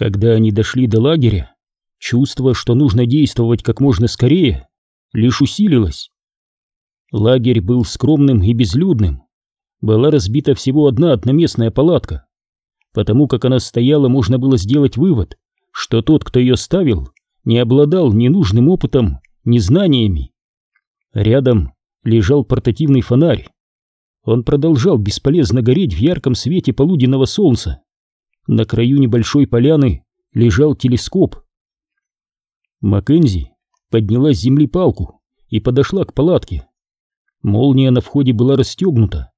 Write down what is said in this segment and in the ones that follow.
Когда они дошли до лагеря, чувство, что нужно действовать как можно скорее, лишь усилилось. Лагерь был скромным и безлюдным. Была разбита всего одна одноместная палатка. Потому как она стояла, можно было сделать вывод, что тот, кто ее ставил, не обладал ни нужным опытом, ни знаниями. Рядом лежал портативный фонарь. Он продолжал бесполезно гореть в ярком свете полуденного солнца. На краю небольшой поляны лежал телескоп. Маккензи подняла с земли палку и подошла к палатке. Молния на входе была расстегнута,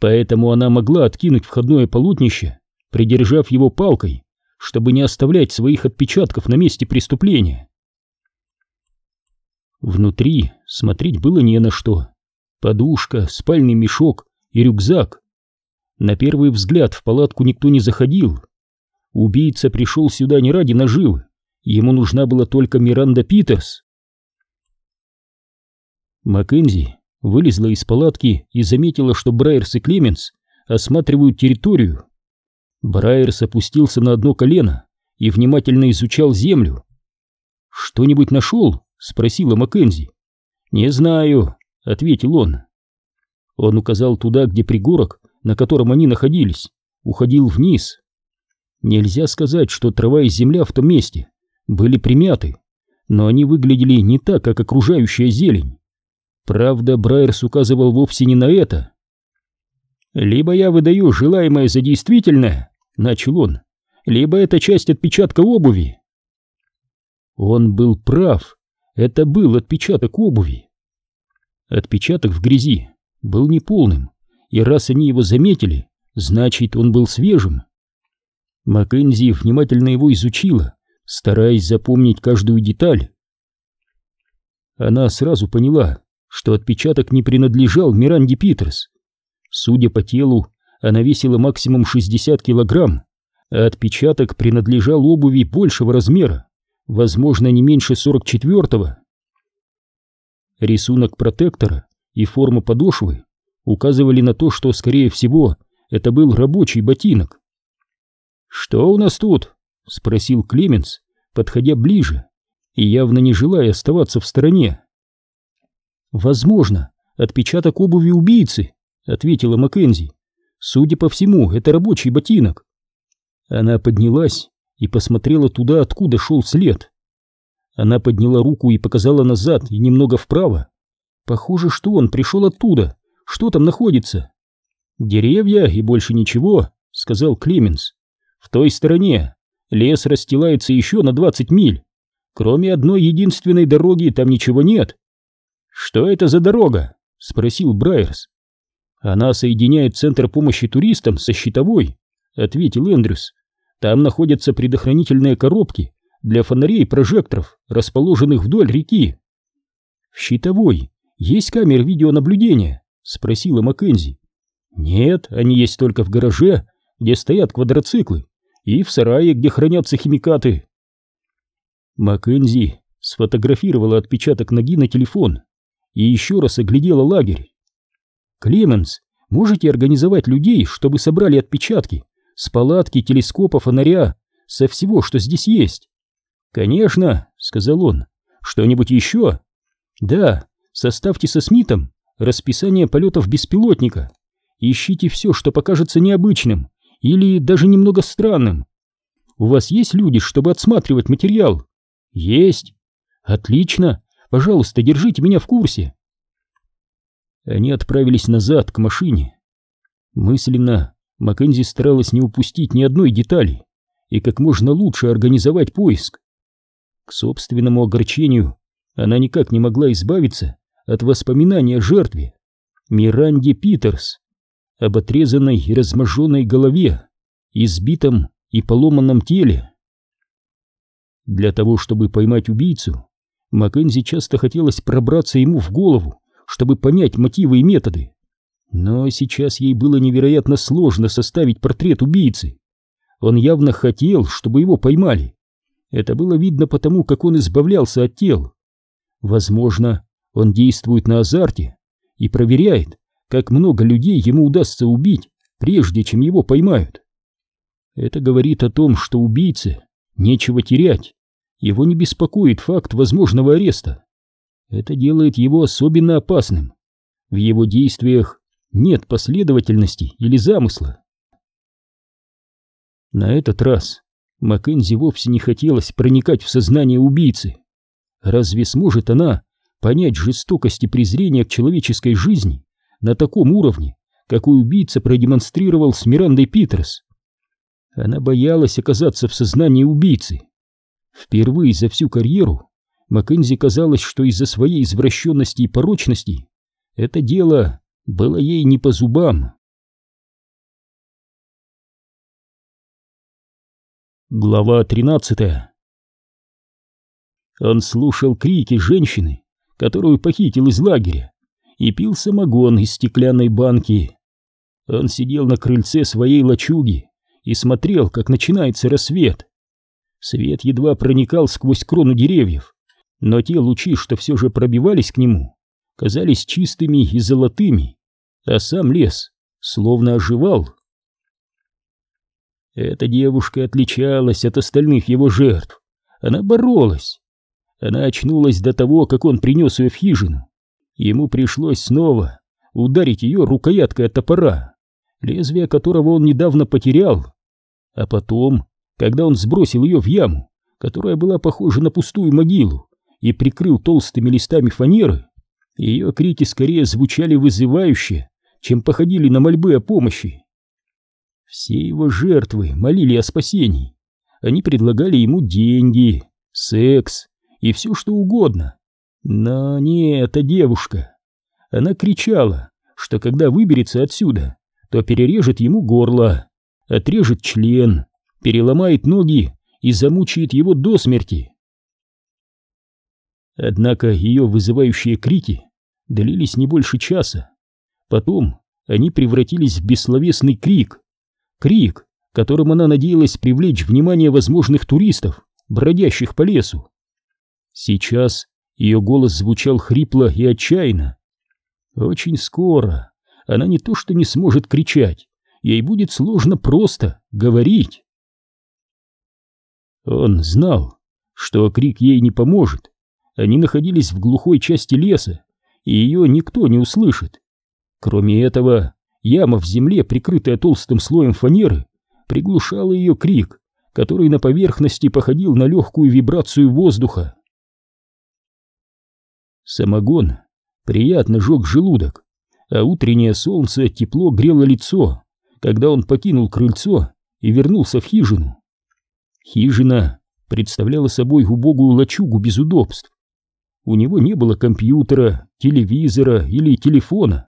поэтому она могла откинуть входное полотнище, придержав его палкой, чтобы не оставлять своих отпечатков на месте преступления. Внутри смотреть было не на что. Подушка, спальный мешок и рюкзак. На первый взгляд в палатку никто не заходил. Убийца пришел сюда не ради наживы, ему нужна была только Миранда Питерс. Маккензи вылезла из палатки и заметила, что Брайерс и Клеменс осматривают территорию. Брайерс опустился на одно колено и внимательно изучал землю. «Что-нибудь нашел?» — спросила Маккензи. «Не знаю», — ответил он. Он указал туда, где пригорок, на котором они находились, уходил вниз. Нельзя сказать, что трава и земля в том месте были примяты, но они выглядели не так, как окружающая зелень. Правда, Брайерс указывал вовсе не на это. «Либо я выдаю желаемое за действительное», — начал он, — «либо это часть отпечатка обуви». Он был прав, это был отпечаток обуви. Отпечаток в грязи был неполным, и раз они его заметили, значит, он был свежим. Маккензи внимательно его изучила, стараясь запомнить каждую деталь. Она сразу поняла, что отпечаток не принадлежал Миранде Питерс. Судя по телу, она весила максимум 60 килограмм, а отпечаток принадлежал обуви большего размера, возможно, не меньше 44-го. Рисунок протектора и форма подошвы указывали на то, что, скорее всего, это был рабочий ботинок. «Что у нас тут?» — спросил Клеменс, подходя ближе и явно не желая оставаться в стороне. «Возможно, отпечаток обуви убийцы», — ответила Маккензи. «Судя по всему, это рабочий ботинок». Она поднялась и посмотрела туда, откуда шел след. Она подняла руку и показала назад и немного вправо. Похоже, что он пришел оттуда. Что там находится? «Деревья и больше ничего», — сказал Клеменс. «В той стороне лес расстилается еще на двадцать миль. Кроме одной единственной дороги там ничего нет. «Что это за дорога?» — спросил Брайерс. «Она соединяет центр помощи туристам со щитовой», — ответил Эндрюс. «Там находятся предохранительные коробки для фонарей и прожекторов, расположенных вдоль реки». «В щитовой есть камеры видеонаблюдения?» — спросила Маккензи. «Нет, они есть только в гараже, где стоят квадроциклы, и в сарае, где хранятся химикаты». Маккензи сфотографировала отпечаток ноги на телефон и еще раз оглядела лагерь. «Клеменс, можете организовать людей, чтобы собрали отпечатки с палатки, телескопа, фонаря, со всего, что здесь есть?» «Конечно», — сказал он. «Что-нибудь еще?» «Да, составьте со Смитом расписание полетов беспилотника. Ищите все, что покажется необычным или даже немного странным. У вас есть люди, чтобы отсматривать материал?» «Есть». «Отлично. Пожалуйста, держите меня в курсе. Они отправились назад, к машине. Мысленно Маккензи старалась не упустить ни одной детали и как можно лучше организовать поиск. К собственному огорчению она никак не могла избавиться от воспоминания о жертве, Миранде Питерс, об отрезанной и разможженной голове, избитом и поломанном теле. Для того, чтобы поймать убийцу, Маккензи часто хотелось пробраться ему в голову, чтобы понять мотивы и методы. Но сейчас ей было невероятно сложно составить портрет убийцы. Он явно хотел, чтобы его поймали. Это было видно потому, как он избавлялся от тел. Возможно, он действует на азарте и проверяет, как много людей ему удастся убить, прежде чем его поймают. Это говорит о том, что убийце нечего терять. Его не беспокоит факт возможного ареста. Это делает его особенно опасным. В его действиях нет последовательности или замысла. На этот раз Маккензи вовсе не хотелось проникать в сознание убийцы. Разве сможет она понять жестокость и презрение к человеческой жизни на таком уровне, какой убийца продемонстрировал с Мирандой Питерс? Она боялась оказаться в сознании убийцы. Впервые за всю карьеру Маккензи казалось, что из-за своей извращенности и порочности это дело было ей не по зубам. Глава 13 Он слушал крики женщины, которую похитил из лагеря, и пил самогон из стеклянной банки. Он сидел на крыльце своей лачуги и смотрел, как начинается рассвет. Свет едва проникал сквозь крону деревьев, но те лучи, что все же пробивались к нему, казались чистыми и золотыми, а сам лес словно оживал. Эта девушка отличалась от остальных его жертв. Она боролась. Она очнулась до того, как он принес ее в хижину. Ему пришлось снова ударить ее рукояткой от топора, лезвие которого он недавно потерял. А потом, когда он сбросил ее в яму, которая была похожа на пустую могилу, и прикрыл толстыми листами фанеры, ее крики скорее звучали вызывающе, чем походили на мольбы о помощи. Все его жертвы молили о спасении. Они предлагали ему деньги, секс и все что угодно. Но не эта девушка. Она кричала, что когда выберется отсюда, то перережет ему горло, отрежет член, переломает ноги и замучает его до смерти. Однако ее вызывающие крики длились не больше часа. Потом они превратились в бессловесный крик, Крик, которым она надеялась привлечь внимание возможных туристов, бродящих по лесу. Сейчас ее голос звучал хрипло и отчаянно. Очень скоро она не то что не сможет кричать, ей будет сложно просто говорить. Он знал, что крик ей не поможет. Они находились в глухой части леса, и ее никто не услышит. Кроме этого, Яма в земле, прикрытая толстым слоем фанеры, приглушала ее крик, который на поверхности походил на легкую вибрацию воздуха. Самогон приятно жег желудок, а утреннее солнце тепло грело лицо, когда он покинул крыльцо и вернулся в хижину. Хижина представляла собой убогую лачугу без удобств. У него не было компьютера, телевизора или телефона.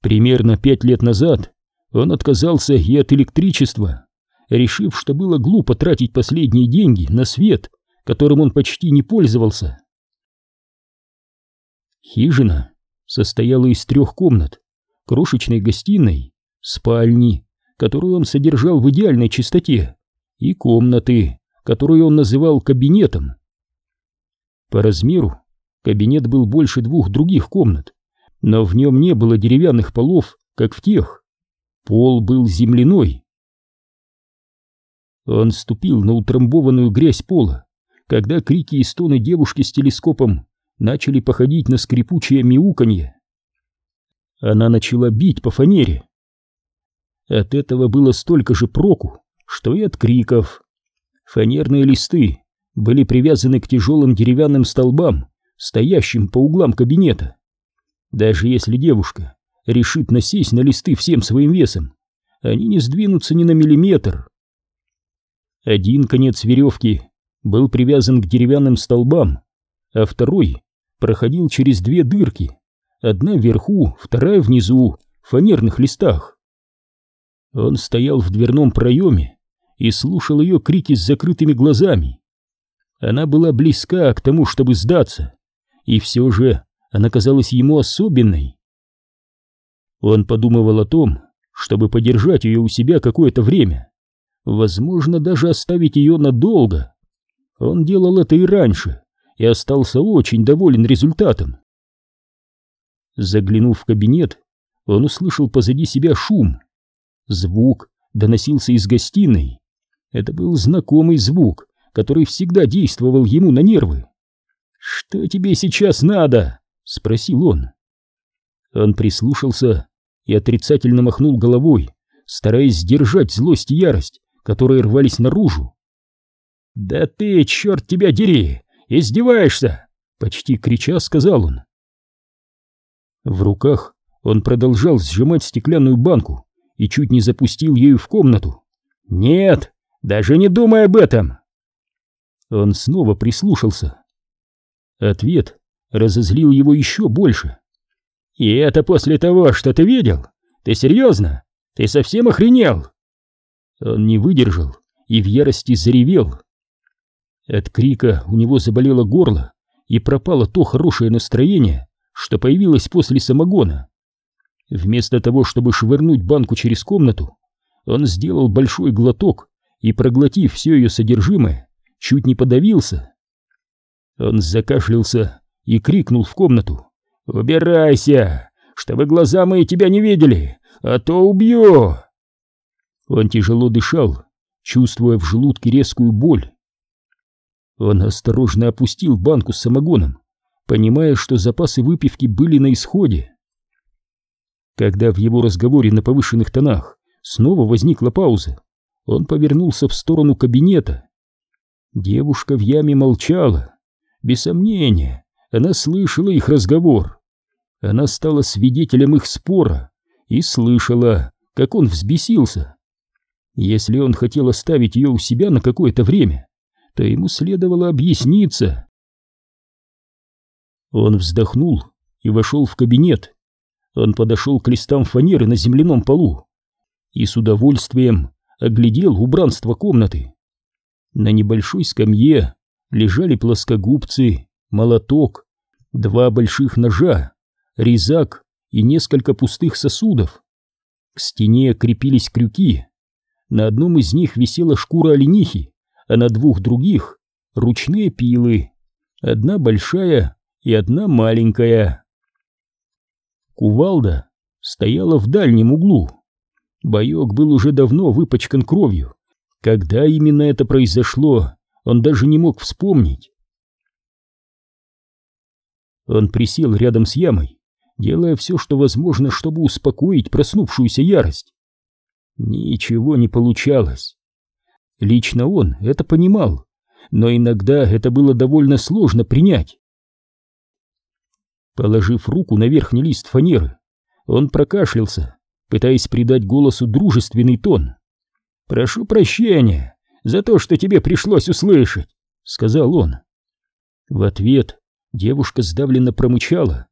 Примерно пять лет назад он отказался и от электричества, решив, что было глупо тратить последние деньги на свет, которым он почти не пользовался. Хижина состояла из трех комнат, крошечной гостиной, спальни, которую он содержал в идеальной чистоте, и комнаты, которую он называл кабинетом. По размеру кабинет был больше двух других комнат, но в нем не было деревянных полов, как в тех. Пол был земляной. Он ступил на утрамбованную грязь пола, когда крики и стоны девушки с телескопом начали походить на скрипучее мяуканье. Она начала бить по фанере. От этого было столько же проку, что и от криков. Фанерные листы были привязаны к тяжелым деревянным столбам, стоящим по углам кабинета. Даже если девушка решит насесть на листы всем своим весом, они не сдвинутся ни на миллиметр. Один конец веревки был привязан к деревянным столбам, а второй проходил через две дырки, одна вверху, вторая внизу, в фанерных листах. Он стоял в дверном проеме и слушал ее крики с закрытыми глазами. Она была близка к тому, чтобы сдаться, и все же она казалась ему особенной. Он подумывал о том, чтобы подержать ее у себя какое-то время, возможно, даже оставить ее надолго. Он делал это и раньше, и остался очень доволен результатом. Заглянув в кабинет, он услышал позади себя шум. Звук доносился из гостиной. Это был знакомый звук, который всегда действовал ему на нервы. «Что тебе сейчас надо?» — спросил он. Он прислушался и отрицательно махнул головой, стараясь сдержать злость и ярость, которые рвались наружу. «Да ты, черт тебя дери, издеваешься!» — почти крича сказал он. В руках он продолжал сжимать стеклянную банку и чуть не запустил ею в комнату. «Нет, даже не думай об этом!» Он снова прислушался. Ответ разозлил его еще больше. «И это после того, что ты видел? Ты серьезно? Ты совсем охренел?» Он не выдержал и в ярости заревел. От крика у него заболело горло и пропало то хорошее настроение, что появилось после самогона. Вместо того, чтобы швырнуть банку через комнату, он сделал большой глоток и, проглотив все ее содержимое, чуть не подавился. Он закашлялся и крикнул в комнату. «Убирайся, чтобы глаза мои тебя не видели, а то убью!» Он тяжело дышал, чувствуя в желудке резкую боль. Он осторожно опустил банку с самогоном, понимая, что запасы выпивки были на исходе. Когда в его разговоре на повышенных тонах снова возникла пауза, он повернулся в сторону кабинета. Девушка в яме молчала. Без сомнения, она слышала их разговор. Она стала свидетелем их спора и слышала, как он взбесился. Если он хотел оставить ее у себя на какое-то время, то ему следовало объясниться. Он вздохнул и вошел в кабинет. Он подошел к листам фанеры на земляном полу и с удовольствием оглядел убранство комнаты. На небольшой скамье лежали плоскогубцы, молоток, два больших ножа, резак и несколько пустых сосудов. К стене крепились крюки. На одном из них висела шкура оленихи, а на двух других — ручные пилы. Одна большая и одна маленькая. Кувалда стояла в дальнем углу. Боек был уже давно выпачкан кровью. Когда именно это произошло, он даже не мог вспомнить. Он присел рядом с ямой, делая все, что возможно, чтобы успокоить проснувшуюся ярость. Ничего не получалось. Лично он это понимал, но иногда это было довольно сложно принять. Положив руку на верхний лист фанеры, он прокашлялся, пытаясь придать голосу дружественный тон. «Прошу прощения за то, что тебе пришлось услышать», — сказал он. В ответ девушка сдавленно промычала.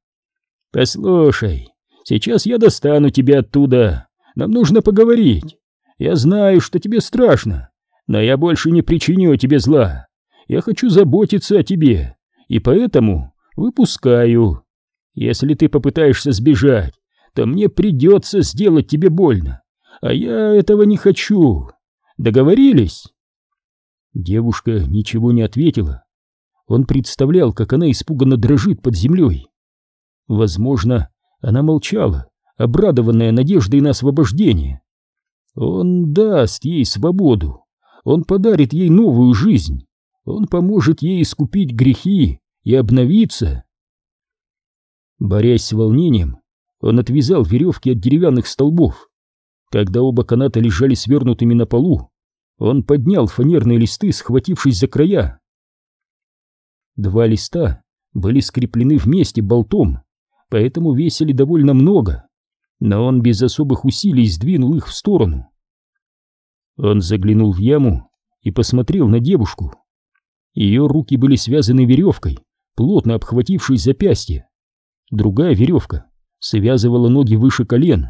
«Послушай, сейчас я достану тебя оттуда. Нам нужно поговорить. Я знаю, что тебе страшно, но я больше не причиню тебе зла. Я хочу заботиться о тебе, и поэтому выпускаю. Если ты попытаешься сбежать, то мне придется сделать тебе больно, а я этого не хочу. Договорились?» Девушка ничего не ответила. Он представлял, как она испуганно дрожит под землей. Возможно, она молчала, обрадованная надеждой на освобождение. Он даст ей свободу, он подарит ей новую жизнь, он поможет ей искупить грехи и обновиться. Борясь с волнением, он отвязал веревки от деревянных столбов. Когда оба каната лежали свернутыми на полу, он поднял фанерные листы, схватившись за края. Два листа были скреплены вместе болтом, поэтому весили довольно много, но он без особых усилий сдвинул их в сторону. Он заглянул в яму и посмотрел на девушку. Ее руки были связаны веревкой, плотно обхватившей запястье. Другая веревка связывала ноги выше колен.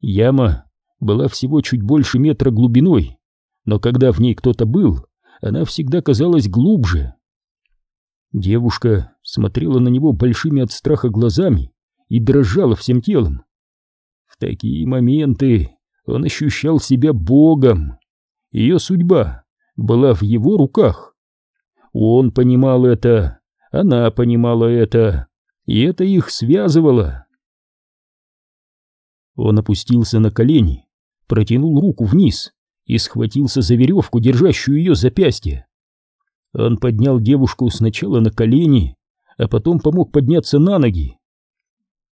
Яма была всего чуть больше метра глубиной, но когда в ней кто-то был, она всегда казалась глубже. Девушка смотрела на него большими от страха глазами и дрожала всем телом. В такие моменты он ощущал себя богом. Ее судьба была в его руках. Он понимал это, она понимала это, и это их связывало. Он опустился на колени, протянул руку вниз и схватился за веревку, держащую ее запястье. Он поднял девушку сначала на колени, а потом помог подняться на ноги.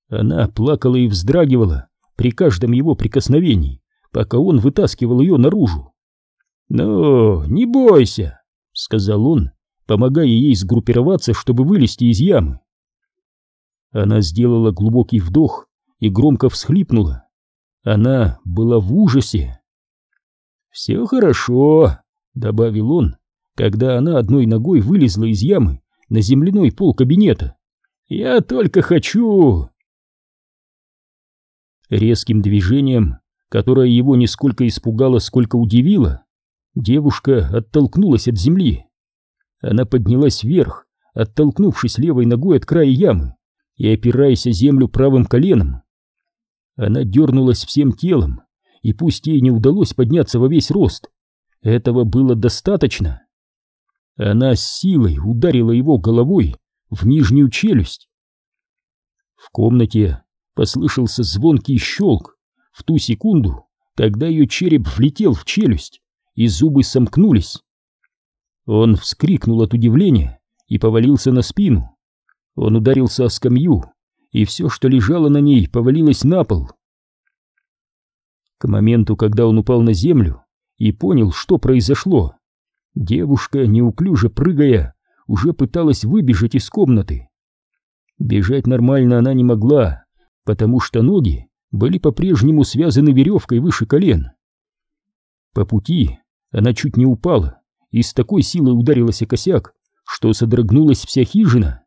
Она плакала и вздрагивала при каждом его прикосновении, пока он вытаскивал ее наружу. «Ну, не бойся», — сказал он, помогая ей сгруппироваться, чтобы вылезти из ямы. Она сделала глубокий вдох и громко всхлипнула. Она была в ужасе. «Все хорошо», — добавил он, когда она одной ногой вылезла из ямы на земляной пол кабинета. «Я только хочу...» Резким движением, которое его не сколько испугало, сколько удивило, девушка оттолкнулась от земли. Она поднялась вверх, оттолкнувшись левой ногой от края ямы и опираясь о землю правым коленом. Она дернулась всем телом, и пусть ей не удалось подняться во весь рост, этого было достаточно. Она с силой ударила его головой в нижнюю челюсть. В комнате послышался звонкий щелк в ту секунду, когда ее череп влетел в челюсть, и зубы сомкнулись. Он вскрикнул от удивления и повалился на спину. Он ударился о скамью, и все, что лежало на ней, повалилось на пол. К моменту, когда он упал на землю и понял, что произошло, девушка, неуклюже прыгая, уже пыталась выбежать из комнаты. Бежать нормально она не могла, потому что ноги были по-прежнему связаны веревкой выше колен. По пути она чуть не упала и с такой силой ударилась о косяк, что содрогнулась вся хижина.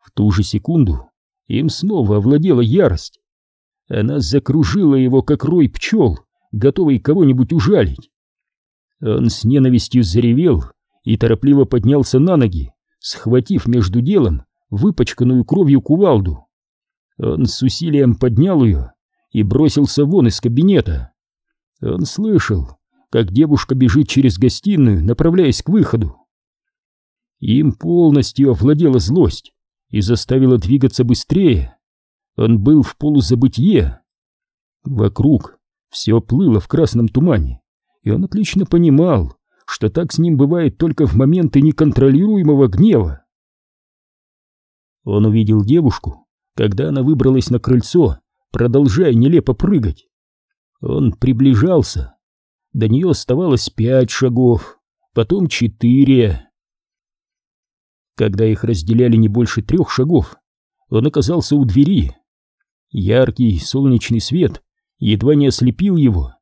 В ту же секунду им снова овладела ярость. Она закружила его, как рой пчел, готовый кого-нибудь ужалить. Он с ненавистью заревел и торопливо поднялся на ноги, схватив между делом выпачканную кровью кувалду. Он с усилием поднял ее и бросился вон из кабинета. Он слышал, как девушка бежит через гостиную, направляясь к выходу. Им полностью овладела злость и заставила двигаться быстрее. Он был в полузабытье. Вокруг все плыло в красном тумане, и он отлично понимал, что так с ним бывает только в моменты неконтролируемого гнева. Он увидел девушку, когда она выбралась на крыльцо, продолжая нелепо прыгать. Он приближался, до нее оставалось пять шагов, потом четыре. Когда их разделяли не больше трех шагов, он оказался у двери. Яркий солнечный свет едва не ослепил его.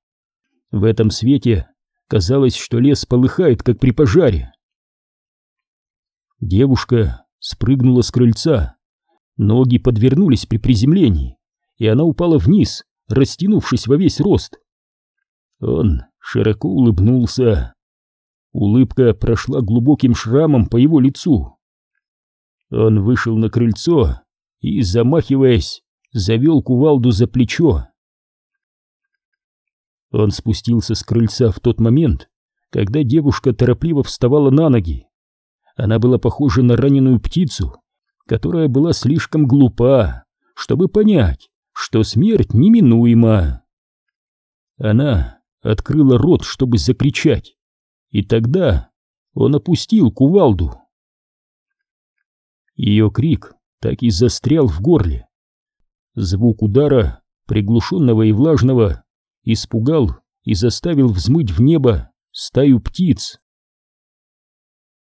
В этом свете казалось, что лес полыхает, как при пожаре. Девушка спрыгнула с крыльца. Ноги подвернулись при приземлении, и она упала вниз, растянувшись во весь рост. Он широко улыбнулся. Улыбка прошла глубоким шрамом по его лицу. Он вышел на крыльцо и, замахиваясь, завел кувалду за плечо. Он спустился с крыльца в тот момент, когда девушка торопливо вставала на ноги. Она была похожа на раненую птицу, которая была слишком глупа, чтобы понять, что смерть неминуема. Она открыла рот, чтобы закричать, и тогда он опустил кувалду. Ее крик так и застрял в горле. Звук удара, приглушенного и влажного, испугал и заставил взмыть в небо стаю птиц.